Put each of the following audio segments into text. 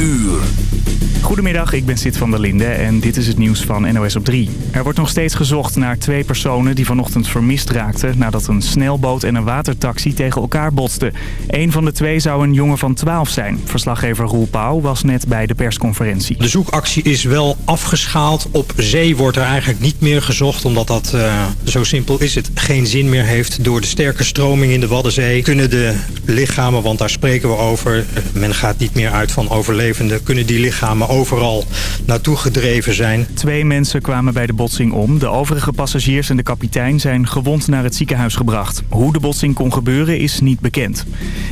uur. Goedemiddag, ik ben Sid van der Linde en dit is het nieuws van NOS op 3. Er wordt nog steeds gezocht naar twee personen die vanochtend vermist raakten... nadat een snelboot en een watertaxi tegen elkaar botsten. Eén van de twee zou een jongen van 12 zijn. Verslaggever Roel Pauw was net bij de persconferentie. De zoekactie is wel afgeschaald. Op zee wordt er eigenlijk niet meer gezocht... omdat dat, uh, zo simpel is het, geen zin meer heeft. Door de sterke stroming in de Waddenzee kunnen de lichamen... want daar spreken we over, men gaat niet meer uit van overlevenden... kunnen die lichamen overal naartoe gedreven zijn. Twee mensen kwamen bij de botsing om. De overige passagiers en de kapitein zijn gewond naar het ziekenhuis gebracht. Hoe de botsing kon gebeuren is niet bekend.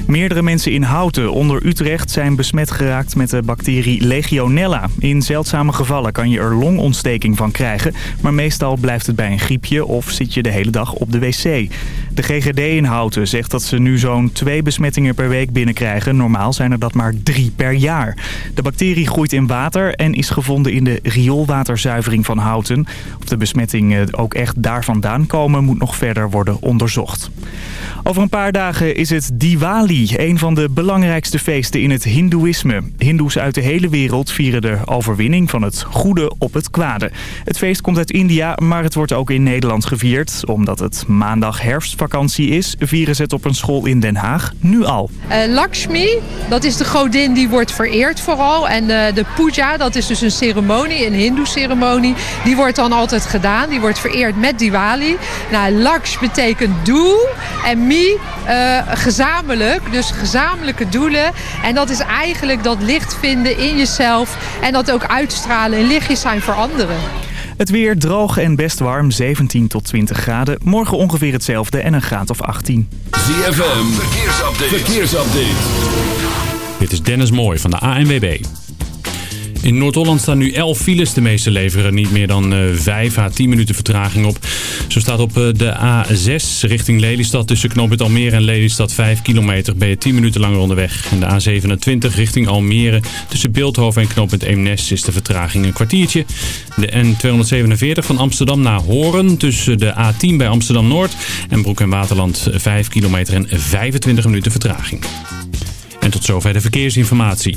Meerdere mensen in Houten onder Utrecht zijn besmet geraakt met de bacterie Legionella. In zeldzame gevallen kan je er longontsteking van krijgen. Maar meestal blijft het bij een griepje of zit je de hele dag op de wc. De GGD in Houten zegt dat ze nu zo'n twee besmettingen per week binnenkrijgen. Normaal zijn er dat maar drie per jaar. De bacterie groeit in water en is gevonden in de rioolwaterzuivering van Houten. Of de besmettingen ook echt daar vandaan komen moet nog verder worden onderzocht. Over een paar dagen is het Diwali, een van de belangrijkste feesten in het hindoeïsme. Hindoes uit de hele wereld vieren de overwinning van het goede op het kwade. Het feest komt uit India, maar het wordt ook in Nederland gevierd. Omdat het maandag herfstvakantie is, vieren ze het op een school in Den Haag nu al. Uh, Lakshmi, dat is de godin die wordt vereerd vooral. En de, de puja, dat is dus een ceremonie, een hindoe ceremonie. Die wordt dan altijd gedaan, die wordt vereerd met Diwali. Nou, Laksh betekent doel en Mi uh, gezamenlijk, dus gezamenlijke doelen. En dat is eigenlijk dat licht vinden in jezelf en dat ook uitstralen en lichtjes zijn voor anderen. Het weer droog en best warm, 17 tot 20 graden. Morgen ongeveer hetzelfde en een graad of 18. ZFM, verkeersupdate. verkeersupdate. Dit is Dennis Mooij van de ANWB. In Noord-Holland staan nu 11 files. De meeste leveren niet meer dan 5 à 10 minuten vertraging op. Zo staat op de A6 richting Lelystad tussen knooppunt Almere en Lelystad 5 kilometer. Ben je 10 minuten langer onderweg. En de A27 richting Almere tussen Beeldhoven en knooppunt Eemnes is de vertraging een kwartiertje. De N247 van Amsterdam naar Horen tussen de A10 bij Amsterdam Noord en Broek en Waterland 5 kilometer en 25 minuten vertraging. En tot zover de verkeersinformatie.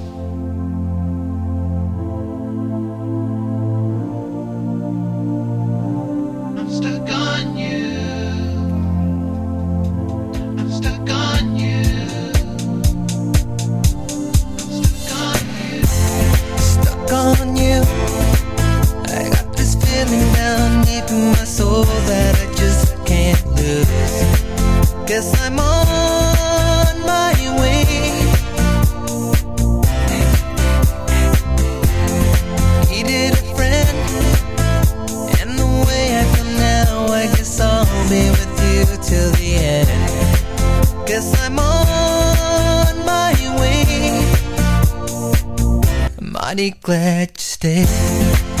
Glad you stayed.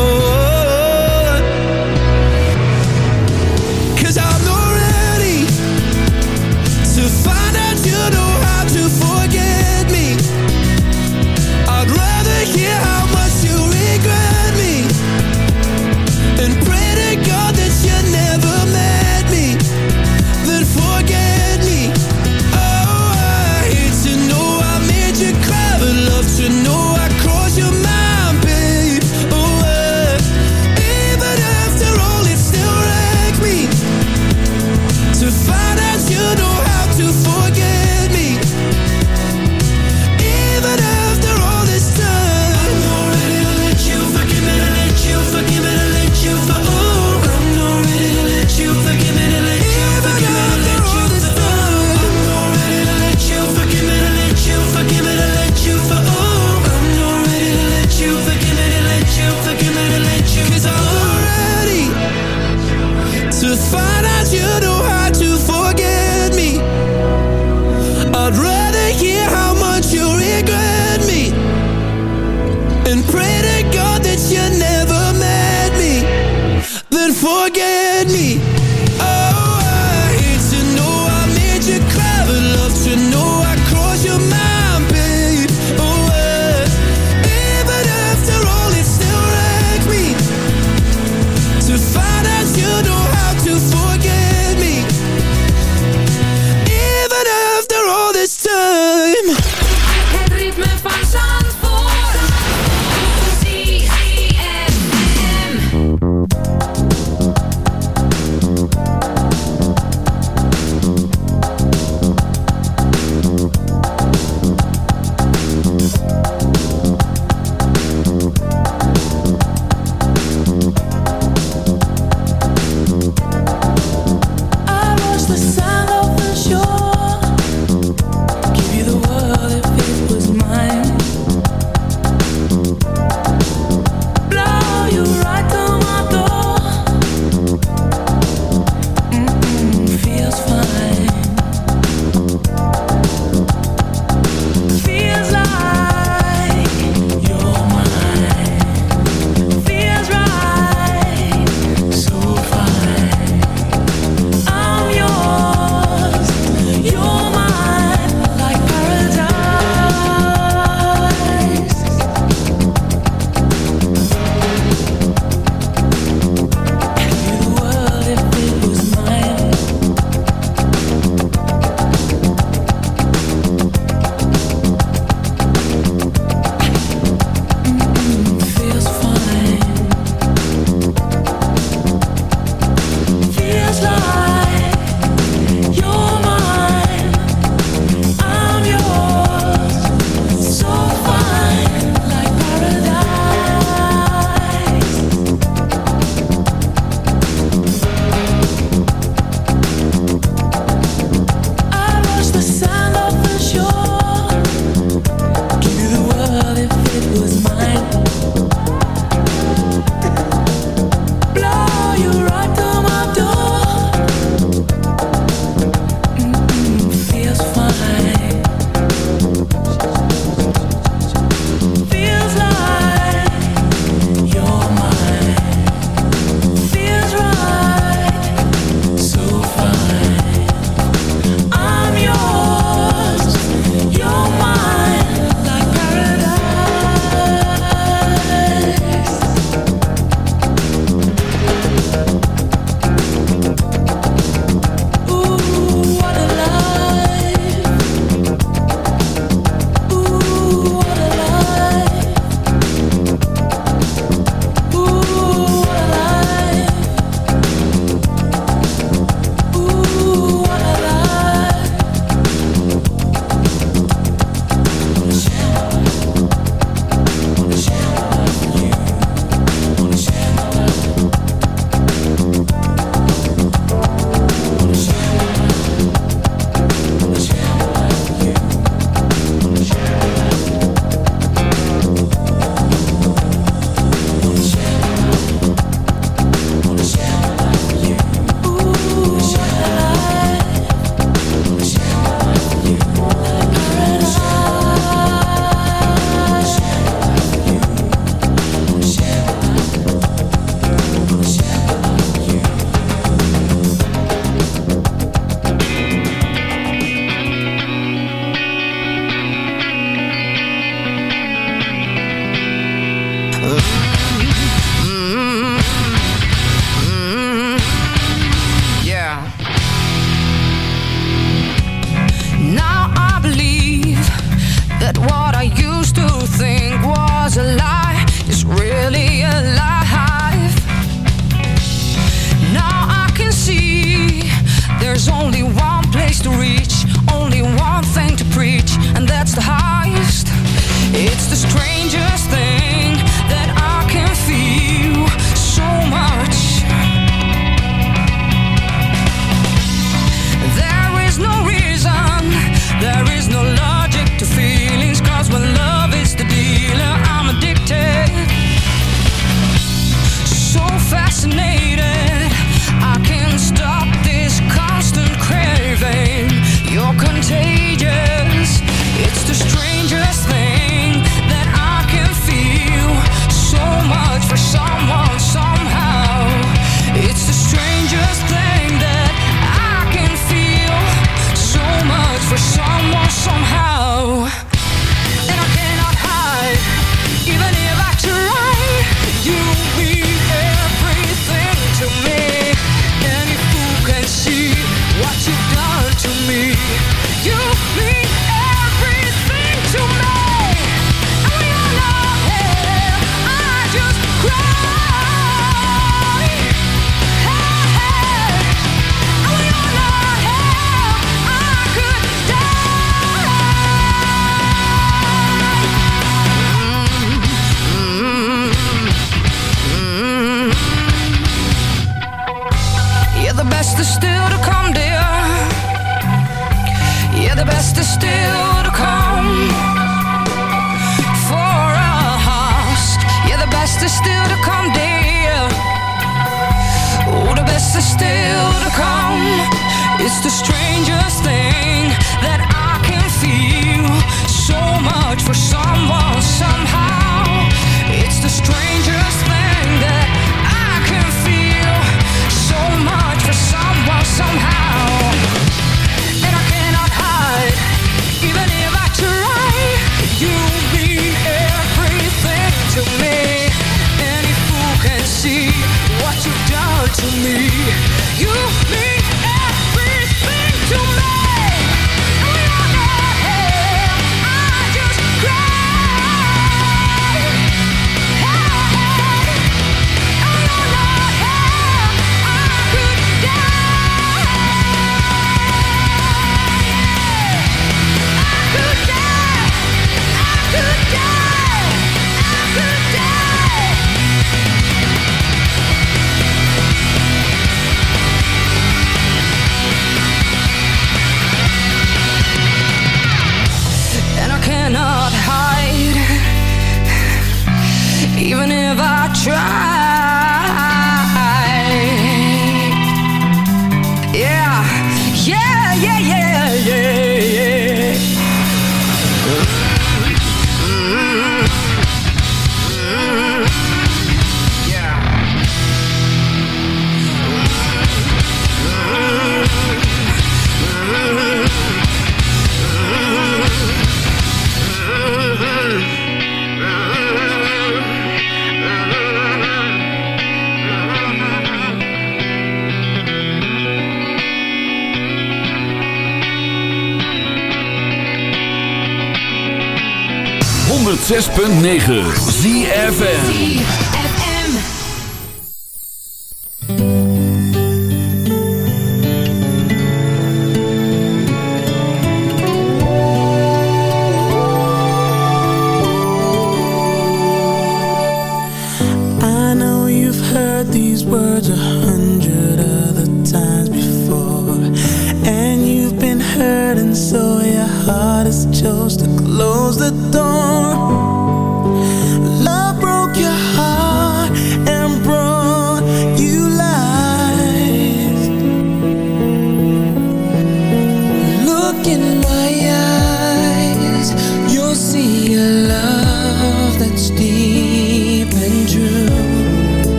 106.9 ZFN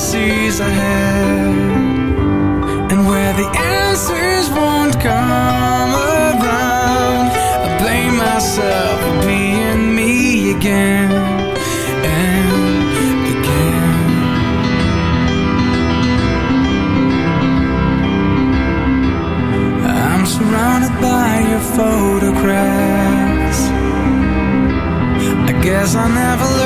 Seas ahead, and where the answers won't come around. I blame myself for being me again. and again. I'm Surrounded by your photographs I guess I never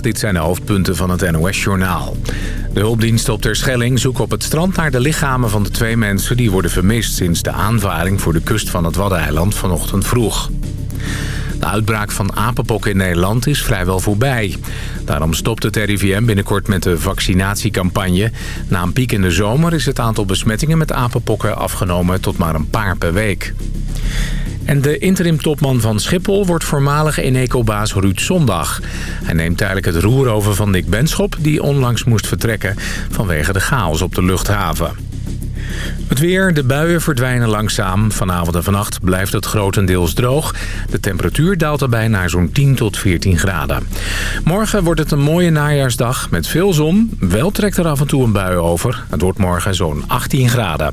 Dit zijn de hoofdpunten van het NOS-journaal. De hulpdiensten op Terschelling zoeken op het strand naar de lichamen van de twee mensen... die worden vermist sinds de aanvaring voor de kust van het Waddeneiland vanochtend vroeg. De uitbraak van apenpokken in Nederland is vrijwel voorbij. Daarom stopt het RIVM binnenkort met de vaccinatiecampagne. Na een piek in de zomer is het aantal besmettingen met apenpokken afgenomen tot maar een paar per week. En de interim-topman van Schiphol wordt voormalig Eneco-baas Ruud Zondag. Hij neemt tijdelijk het roer over van Nick Benschop... die onlangs moest vertrekken vanwege de chaos op de luchthaven. Het weer, de buien verdwijnen langzaam. Vanavond en vannacht blijft het grotendeels droog. De temperatuur daalt daarbij naar zo'n 10 tot 14 graden. Morgen wordt het een mooie najaarsdag met veel zon. Wel trekt er af en toe een bui over. Het wordt morgen zo'n 18 graden.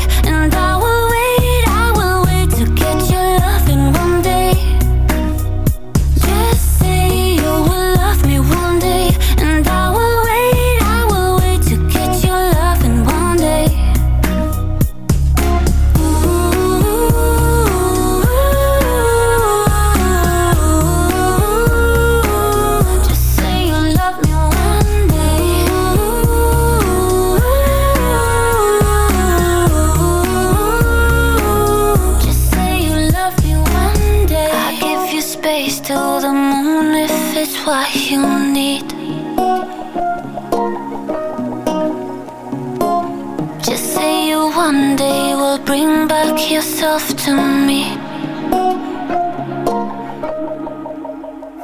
space till the moon if it's what you need. Just say you one day will bring back yourself to me.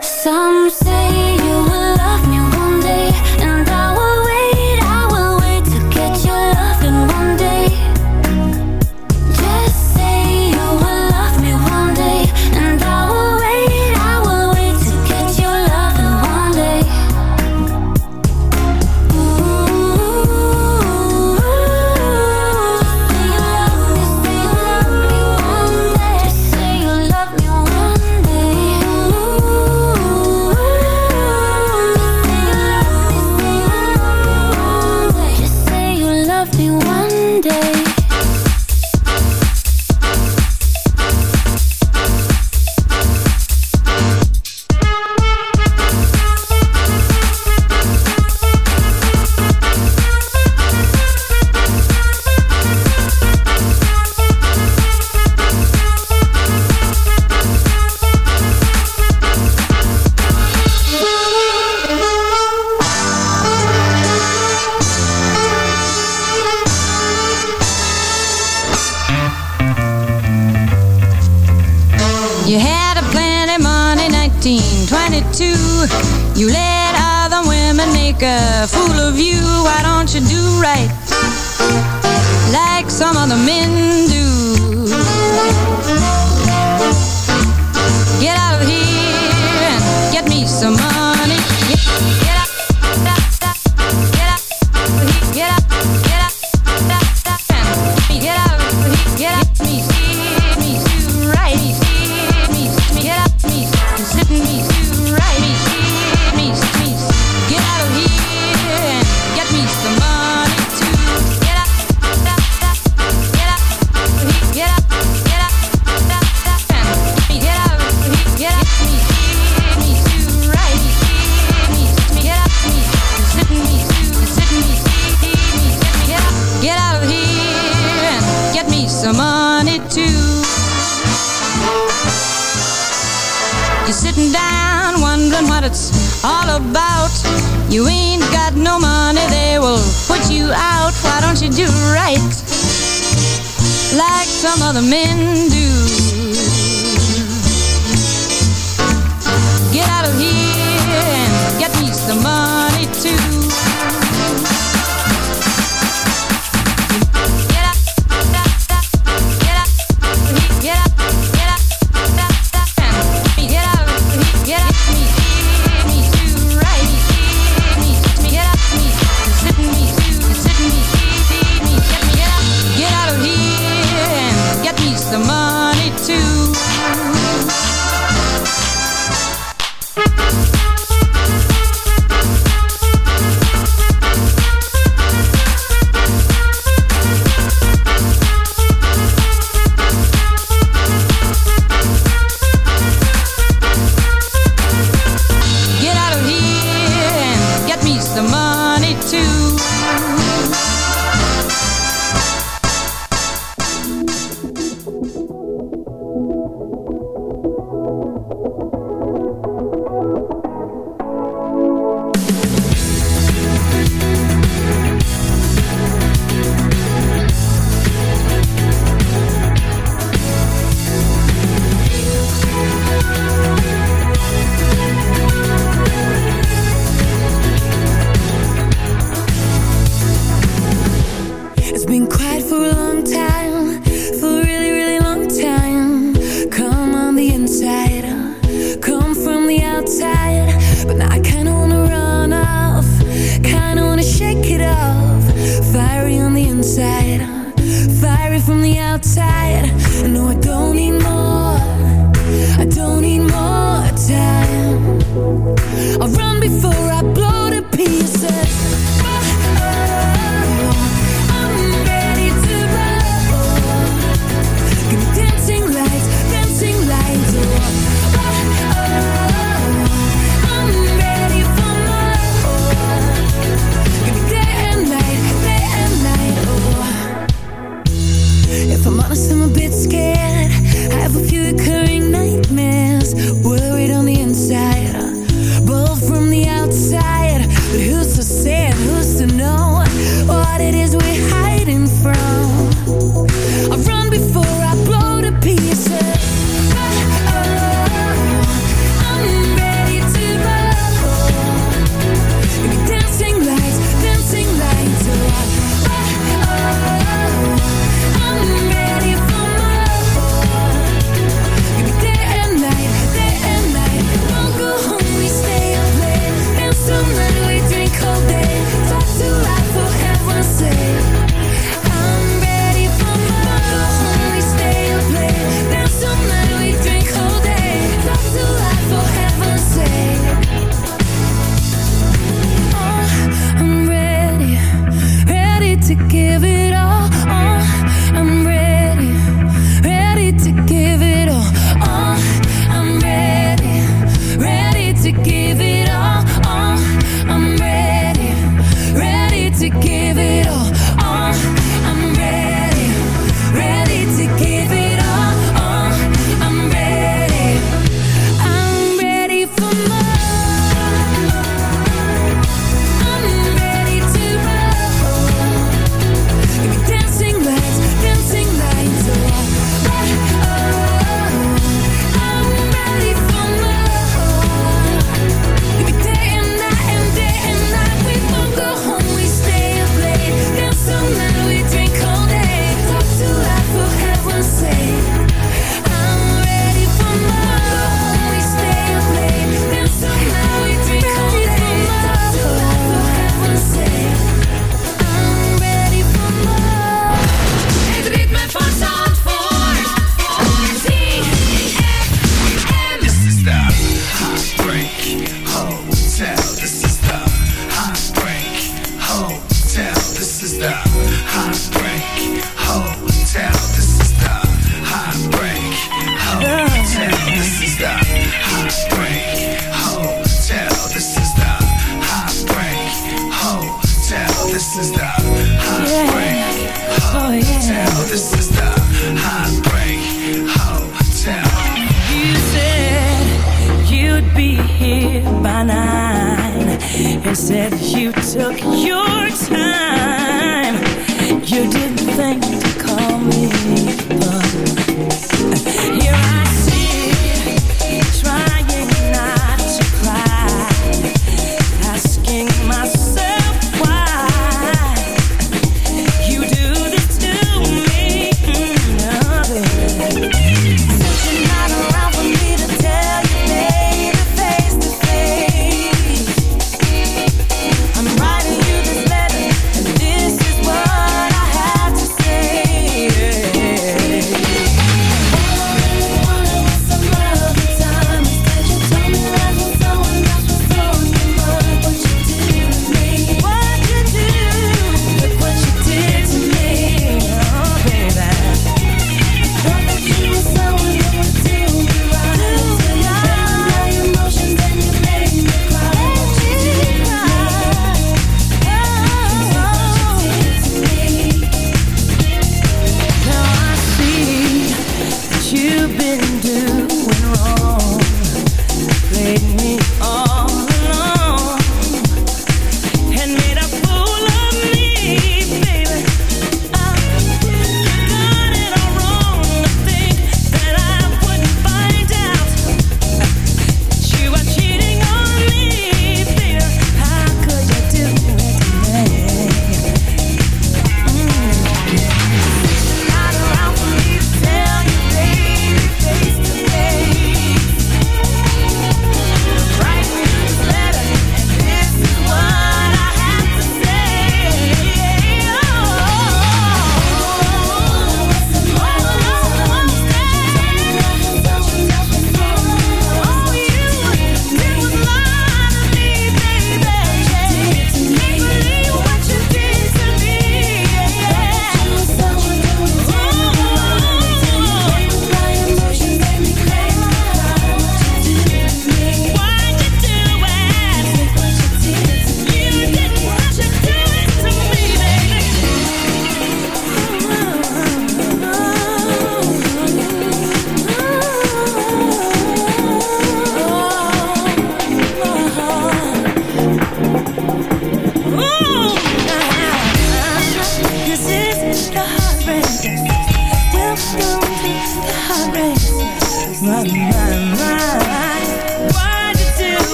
Some say said you took your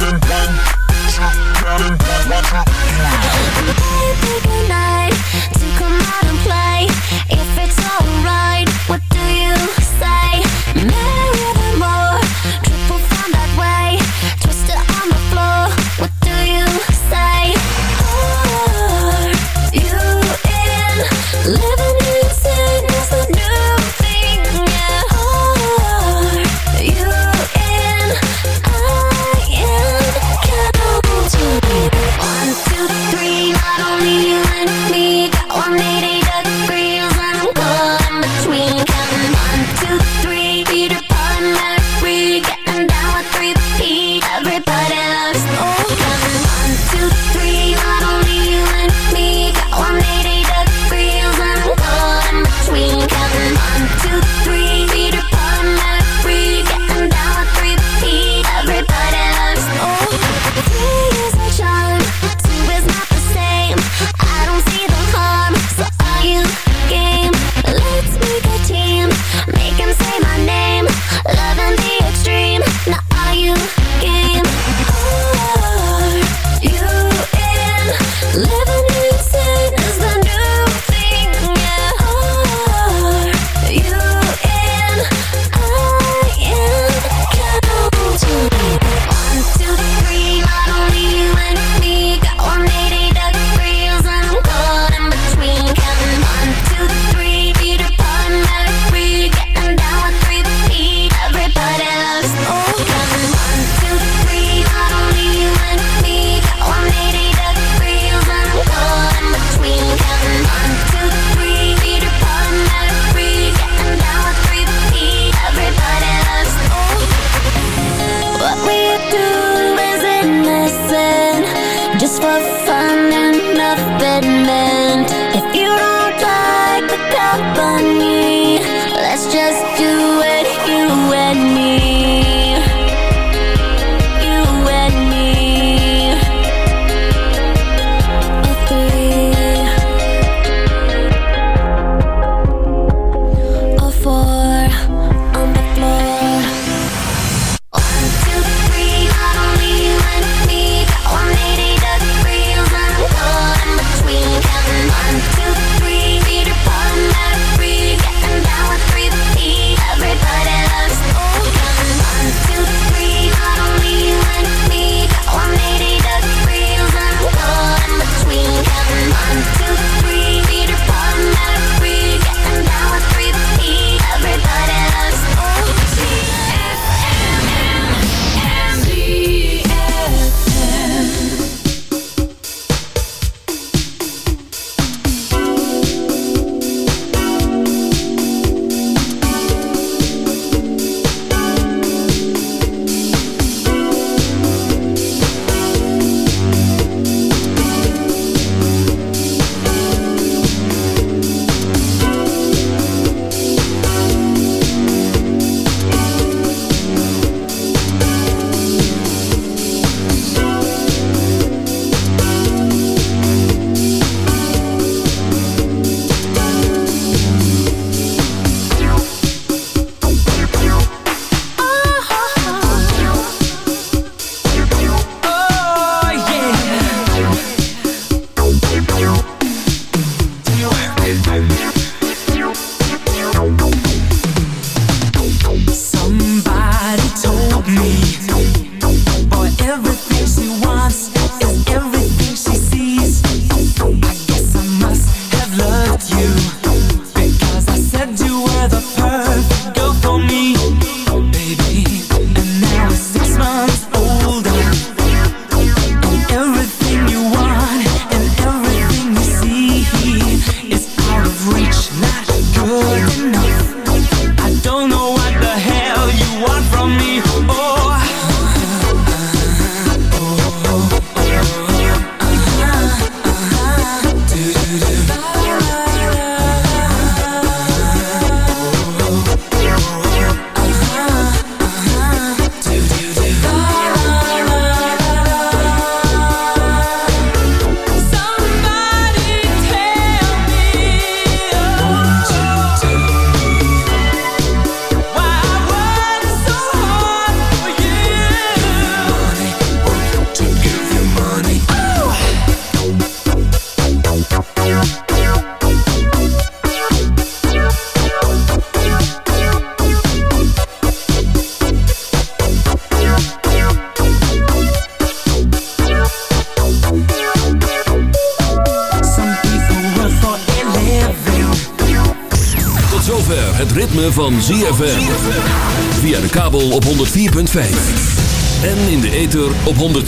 down and one, two, down and.